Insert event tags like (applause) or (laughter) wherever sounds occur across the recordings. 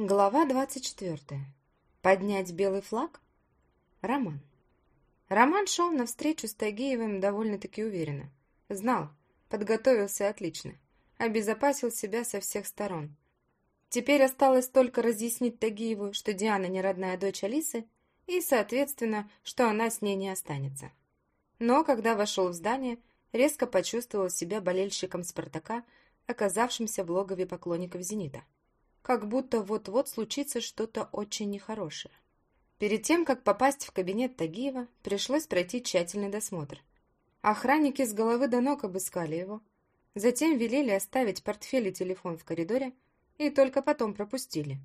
Глава 24. Поднять белый флаг? Роман. Роман шел навстречу с Тагиевым довольно-таки уверенно. Знал, подготовился отлично, обезопасил себя со всех сторон. Теперь осталось только разъяснить Тагиеву, что Диана не родная дочь Алисы, и, соответственно, что она с ней не останется. Но, когда вошел в здание, резко почувствовал себя болельщиком «Спартака», оказавшимся в логове поклонников «Зенита» как будто вот-вот случится что-то очень нехорошее. Перед тем, как попасть в кабинет Тагиева, пришлось пройти тщательный досмотр. Охранники с головы до ног обыскали его, затем велели оставить портфель и телефон в коридоре и только потом пропустили.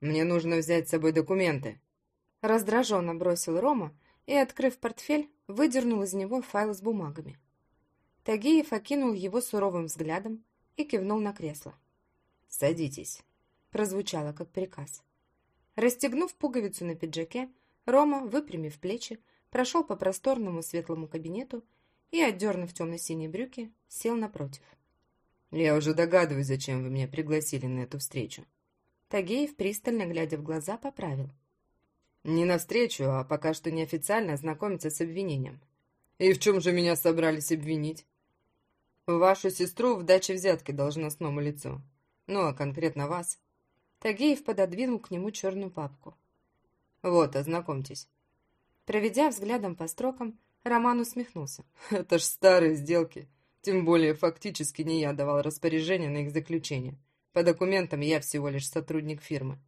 «Мне нужно взять с собой документы», — раздраженно бросил Рома и, открыв портфель, выдернул из него файл с бумагами. Тагиев окинул его суровым взглядом и кивнул на кресло. «Садитесь» прозвучало как приказ. Расстегнув пуговицу на пиджаке, Рома, выпрямив плечи, прошел по просторному светлому кабинету и, отдернув темно-синие брюки, сел напротив. «Я уже догадываюсь, зачем вы меня пригласили на эту встречу». Тагеев, пристально глядя в глаза, поправил. «Не на встречу, а пока что неофициально ознакомиться с обвинением». «И в чем же меня собрались обвинить?» «Вашу сестру в даче взятки должностному лицу. Ну, а конкретно вас Тагеев пододвинул к нему черную папку. «Вот, ознакомьтесь». Проведя взглядом по строкам, Роман усмехнулся. (laughs) «Это ж старые сделки. Тем более, фактически не я давал распоряжение на их заключение. По документам я всего лишь сотрудник фирмы.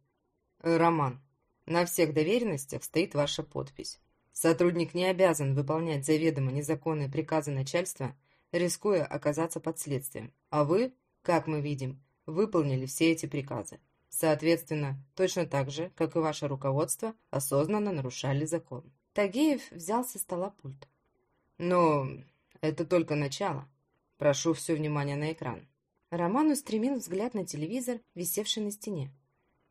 Роман, на всех доверенностях стоит ваша подпись. Сотрудник не обязан выполнять заведомо незаконные приказы начальства, рискуя оказаться под следствием. А вы, как мы видим, выполнили все эти приказы. Соответственно, точно так же, как и ваше руководство, осознанно нарушали закон. Тагеев взял со стола пульт. Но это только начало. Прошу все внимание на экран. Роман устремил взгляд на телевизор, висевший на стене.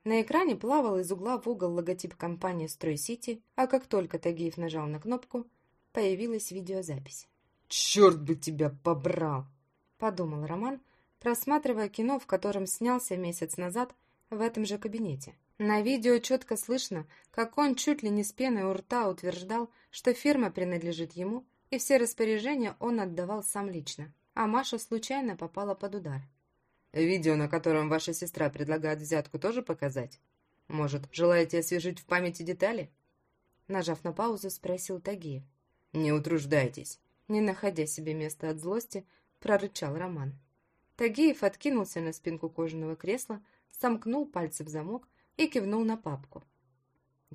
На экране плавал из угла в угол логотип компании «Стройсити», а как только Тагиев нажал на кнопку, появилась видеозапись. «Черт бы тебя побрал!» – подумал Роман, просматривая кино, в котором снялся месяц назад – в этом же кабинете. На видео четко слышно, как он чуть ли не с пеной у рта утверждал, что фирма принадлежит ему, и все распоряжения он отдавал сам лично, а Маша случайно попала под удар. «Видео, на котором ваша сестра предлагает взятку, тоже показать? Может, желаете освежить в памяти детали?» Нажав на паузу, спросил Тагиев. «Не утруждайтесь». Не находя себе места от злости, прорычал Роман. Тагиев откинулся на спинку кожаного кресла, сомкнул пальцы в замок и кивнул на папку.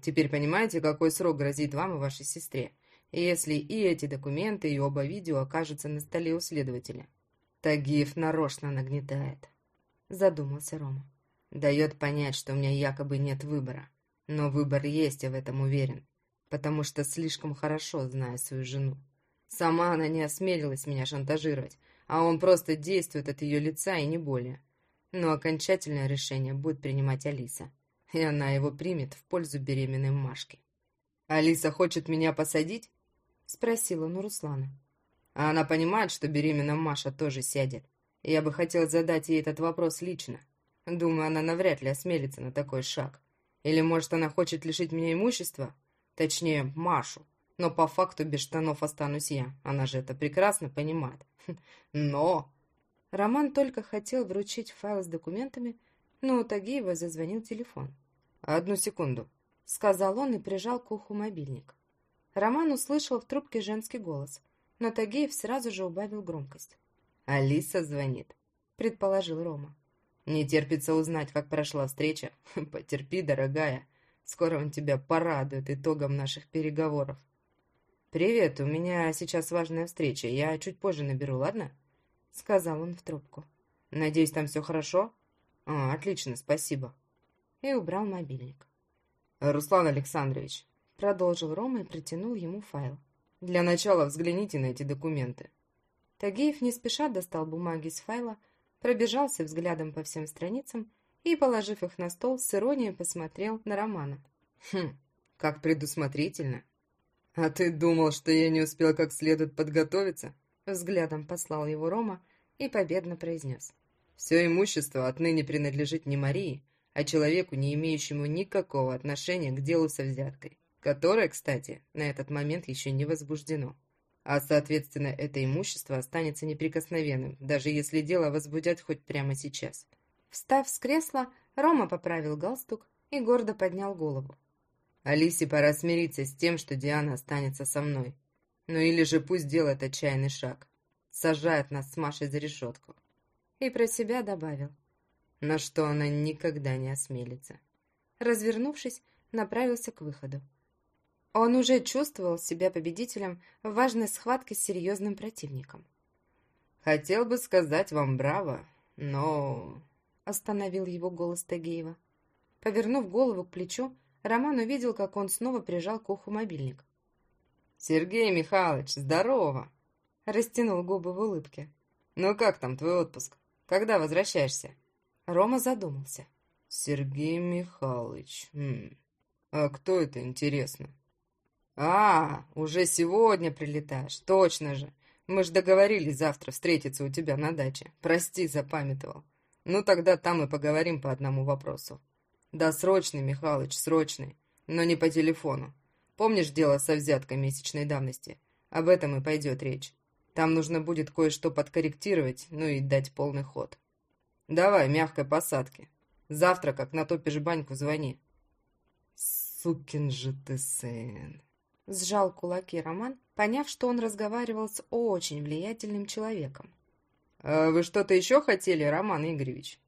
«Теперь понимаете, какой срок грозит вам и вашей сестре, если и эти документы, и оба видео окажутся на столе у следователя?» «Тагиев нарочно нагнетает», — задумался Рома. «Дает понять, что у меня якобы нет выбора. Но выбор есть, я в этом уверен, потому что слишком хорошо знаю свою жену. Сама она не осмелилась меня шантажировать, а он просто действует от ее лица и не более но окончательное решение будет принимать Алиса, и она его примет в пользу беременной Машки. «Алиса хочет меня посадить?» — спросил он у Руслана. «А она понимает, что беременная Маша тоже сядет. Я бы хотел задать ей этот вопрос лично. Думаю, она навряд ли осмелится на такой шаг. Или, может, она хочет лишить меня имущества? Точнее, Машу. Но по факту без штанов останусь я. Она же это прекрасно понимает. (laughs) Но Роман только хотел вручить файл с документами, но у Тагиева зазвонил телефон. «Одну секунду», — сказал он и прижал к уху мобильник. Роман услышал в трубке женский голос, но Тагиев сразу же убавил громкость. «Алиса звонит», — предположил Рома. «Не терпится узнать, как прошла встреча. (laughs) Потерпи, дорогая. Скоро он тебя порадует итогом наших переговоров». «Привет, у меня сейчас важная встреча. Я чуть позже наберу, ладно?» — сказал он в трубку. «Надеюсь, там все хорошо?» «А, отлично, спасибо». И убрал мобильник. «Руслан Александрович», — продолжил Рома и протянул ему файл. «Для начала взгляните на эти документы». Тагиев не спеша достал бумаги из файла, пробежался взглядом по всем страницам и, положив их на стол, с иронией посмотрел на Романа. «Хм, как предусмотрительно. А ты думал, что я не успел как следует подготовиться?» Взглядом послал его Рома и победно произнес. «Все имущество отныне принадлежит не Марии, а человеку, не имеющему никакого отношения к делу со взяткой, которое, кстати, на этот момент еще не возбуждено. А, соответственно, это имущество останется неприкосновенным, даже если дело возбудят хоть прямо сейчас. Встав с кресла, Рома поправил галстук и гордо поднял голову. Алисе пора смириться с тем, что Диана останется со мной. Ну или же пусть делает отчаянный шаг. Сажает нас с Машей за решетку. И про себя добавил. На что она никогда не осмелится. Развернувшись, направился к выходу. Он уже чувствовал себя победителем в важной схватке с серьезным противником. «Хотел бы сказать вам браво, но...» Остановил его голос Тагеева. Повернув голову к плечу, Роман увидел, как он снова прижал к уху мобильник. «Сергей Михайлович, здорово!» Растянул губы в улыбке. «Ну как там твой отпуск? Когда возвращаешься?» Рома задумался. «Сергей Михайлович... Хм. А кто это, интересно?» «А, уже сегодня прилетаешь, точно же. Мы ж договорились завтра встретиться у тебя на даче. Прости, запамятовал. Ну, тогда там и поговорим по одному вопросу». «Да, срочный, Михалыч, срочный. Но не по телефону. Помнишь дело со взяткой месячной давности? Об этом и пойдет речь. Там нужно будет кое-что подкорректировать, ну и дать полный ход. Давай, мягкой посадки. Завтра, как натопишь баньку, звони». «Сукин же ты сын!» Сжал кулаки Роман, поняв, что он разговаривал с очень влиятельным человеком. «А «Вы что-то еще хотели, Роман Игоревич?»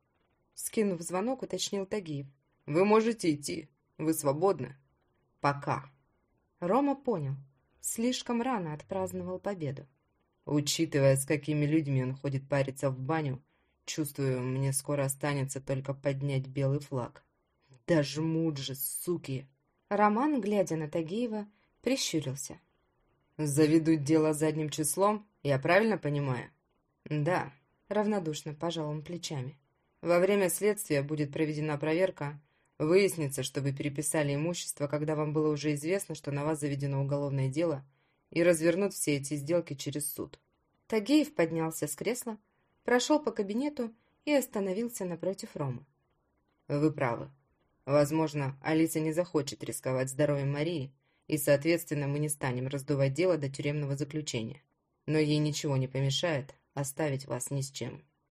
Скинув звонок, уточнил Тагиев. «Вы можете идти. Вы свободны. Пока». Рома понял. Слишком рано отпраздновал победу. Учитывая, с какими людьми он ходит париться в баню, чувствую, мне скоро останется только поднять белый флаг. Да жмут же, суки! Роман, глядя на Тагиева, прищурился. «Заведут дело задним числом, я правильно понимаю?» «Да», — равнодушно пожал он плечами. «Во время следствия будет проведена проверка. Выяснится, что вы переписали имущество, когда вам было уже известно, что на вас заведено уголовное дело, и развернут все эти сделки через суд». Тагеев поднялся с кресла, прошел по кабинету и остановился напротив Ромы. «Вы правы. Возможно, Алиса не захочет рисковать здоровьем Марии, и, соответственно, мы не станем раздувать дело до тюремного заключения. Но ей ничего не помешает оставить вас ни с чем.